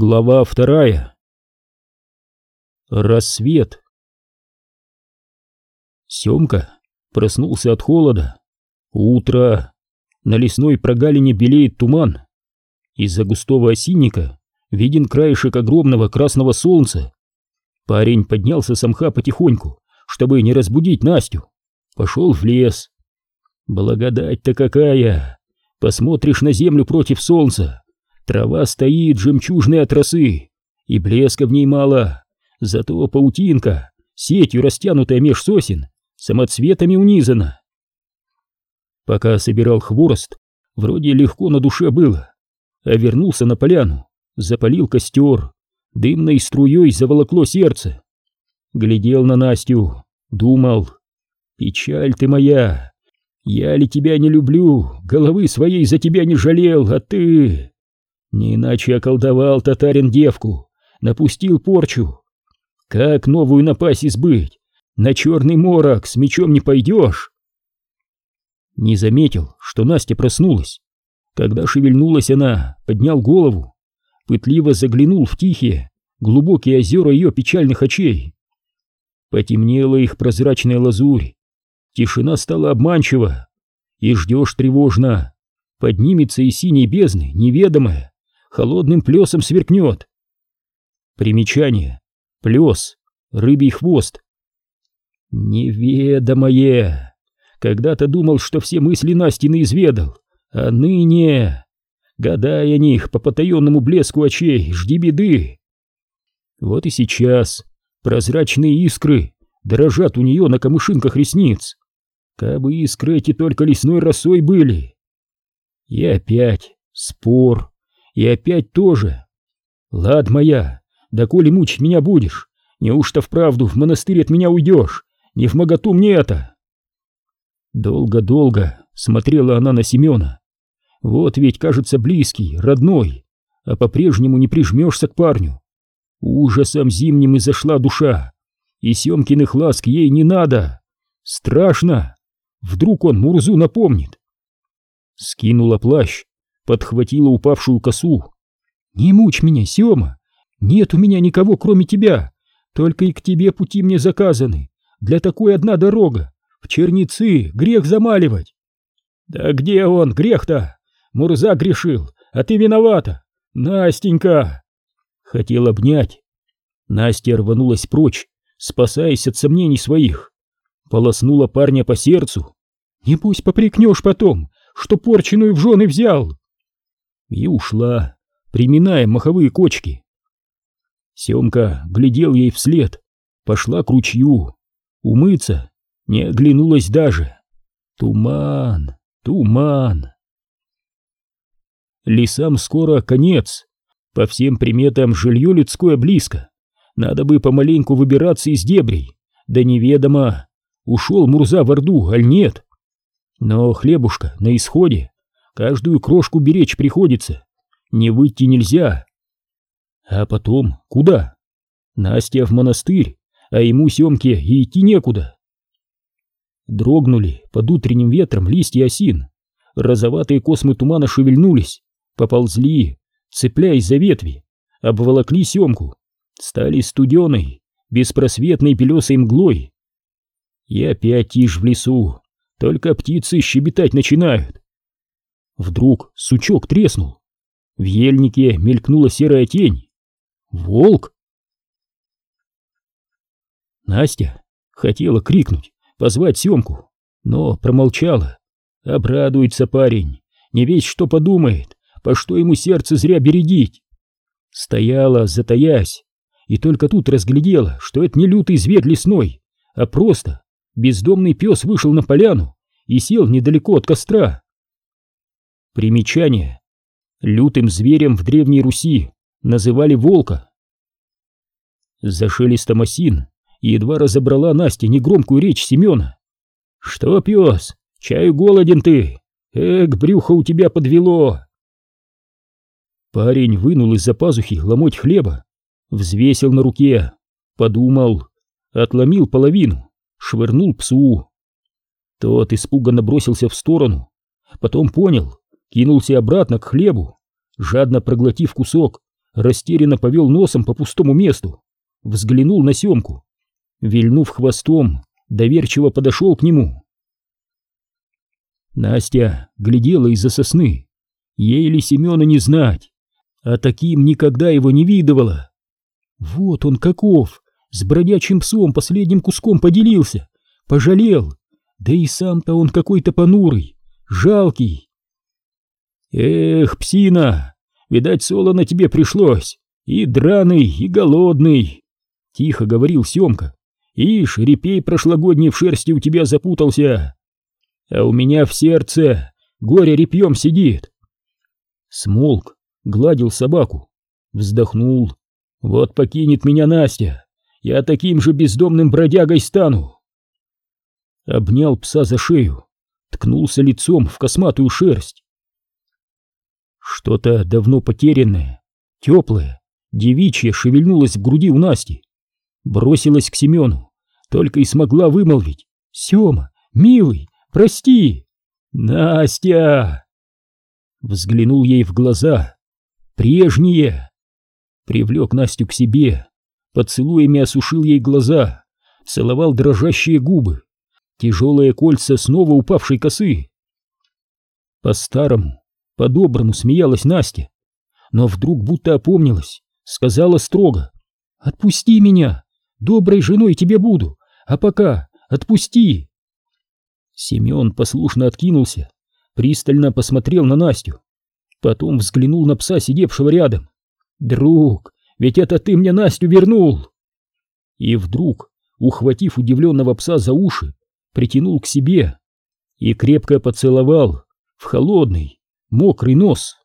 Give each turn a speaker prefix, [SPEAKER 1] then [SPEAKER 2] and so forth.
[SPEAKER 1] Глава вторая. Рассвет. Семка проснулся от холода. Утро. На лесной прогалине белеет туман. Из-за густого осинника виден краешек огромного красного солнца. Парень поднялся с мха потихоньку, чтобы не разбудить Настю. Пошел в лес. Благодать-то какая! Посмотришь на землю против солнца, Трава стоит жемчужной от и блеска в ней мало, зато паутинка, сетью растянутая меж сосен, самоцветами унизана. Пока собирал хворост, вроде легко на душе было, а вернулся на поляну, запалил костер, дымной струей заволокло сердце. Глядел на Настю, думал, печаль ты моя, я ли тебя не люблю, головы своей за тебя не жалел, а ты... Не иначе околдовал татарин девку, напустил порчу. Как новую напасть избыть? На черный морок с мечом не пойдешь. Не заметил, что Настя проснулась. Когда шевельнулась она, поднял голову, пытливо заглянул в тихие, глубокие озера ее печальных очей. Потемнела их прозрачная лазурь, тишина стала обманчива, и ждешь тревожно, поднимется из синей бездны неведомое, холодным плесом сверкнет. Примечание. Плес. Рыбий хвост. Неведомое. Когда-то думал, что все мысли Настины изведал, а ныне, гадая них по потаенному блеску очей, жди беды. Вот и сейчас прозрачные искры дрожат у нее на камышинках ресниц. Кабы искры эти только лесной росой были. И опять спор и опять тоже. Лад моя, да коли мучить меня будешь, неужто вправду в монастырь от меня уйдешь? Не в моготу мне это. Долго-долго смотрела она на Семена. Вот ведь, кажется, близкий, родной, а по-прежнему не прижмешься к парню. Ужасом зимним и зашла душа, и Семкиных ласк ей не надо. Страшно. Вдруг он Мурзу напомнит. Скинула плащ подхватила упавшую косу. «Не мучь меня, Сема! Нет у меня никого, кроме тебя! Только и к тебе пути мне заказаны! Для такой одна дорога! В черницы грех замаливать!» «Да где он, грех-то? Мурза грешил, а ты виновата! Настенька!» Хотел обнять. Настя рванулась прочь, спасаясь от сомнений своих. Полоснула парня по сердцу. «Не пусть попрекнешь потом, что порченую в жены взял!» И ушла, приминая маховые кочки. Семка глядел ей вслед, пошла к ручью, умыться, не оглянулась даже. Туман, туман. Лесам скоро конец, по всем приметам жилье людское близко, надо бы помаленьку выбираться из дебрей, да неведомо, ушел Мурза в Орду, аль нет. Но хлебушка на исходе, Каждую крошку беречь приходится. Не выйти нельзя. А потом куда? Настя в монастырь, а ему Семке и идти некуда. Дрогнули под утренним ветром листья осин. Розоватые космы тумана шевельнулись, поползли, цепляясь за ветви, обволокли Семку, стали студеной, беспросветной белесой мглой. И опять тишь в лесу, только птицы щебетать начинают. Вдруг сучок треснул. В ельнике мелькнула серая тень. Волк! Настя хотела крикнуть, позвать Семку, но промолчала. Обрадуется парень, не весь что подумает, по что ему сердце зря бередить. Стояла, затаясь, и только тут разглядела, что это не лютый зверь лесной, а просто бездомный пес вышел на поляну и сел недалеко от костра. Примечание. Лютым зверем в Древней Руси называли волка. За шелестом осин едва разобрала Настя негромкую речь Семена. «Что, пес, чаю голоден ты? Эк, брюхо у тебя подвело!» Парень вынул из-за пазухи ломоть хлеба, взвесил на руке, подумал, отломил половину, швырнул псу. Тот испуганно бросился в сторону, потом понял, кинулся обратно к хлебу, жадно проглотив кусок, растерянно повел носом по пустому месту, взглянул на Семку, вильнув хвостом, доверчиво подошел к нему. Настя глядела из-за сосны, ей ли Семена не знать, а таким никогда его не видывала. Вот он каков, с бродячим псом последним куском поделился, пожалел, да и сам-то он какой-то понурый, жалкий. Эх, псина, видать, солоно тебе пришлось, и драный, и голодный, тихо говорил Семка. Ишь, репей прошлогодний в шерсти у тебя запутался, а у меня в сердце горе репьем сидит. Смолк, гладил собаку, вздохнул. Вот покинет меня Настя, я таким же бездомным бродягой стану. Обнял пса за шею, ткнулся лицом в косматую шерсть. Что-то давно потерянное, теплое, девичье шевельнулось в груди у Насти. Бросилась к Семену, только и смогла вымолвить. «Сема, милый, прости!» «Настя!» Взглянул ей в глаза. «Прежние!» Привлек Настю к себе, поцелуями осушил ей глаза, целовал дрожащие губы, тяжелые кольца снова упавшей косы. По-старому, по-доброму смеялась Настя, но вдруг будто опомнилась, сказала строго «Отпусти меня, доброй женой тебе буду, а пока отпусти!» Семен послушно откинулся, пристально посмотрел на Настю, потом взглянул на пса, сидевшего рядом. «Друг, ведь это ты мне Настю вернул!» И вдруг, ухватив удивленного пса за уши, притянул к себе и крепко поцеловал в холодный, мокрый нос.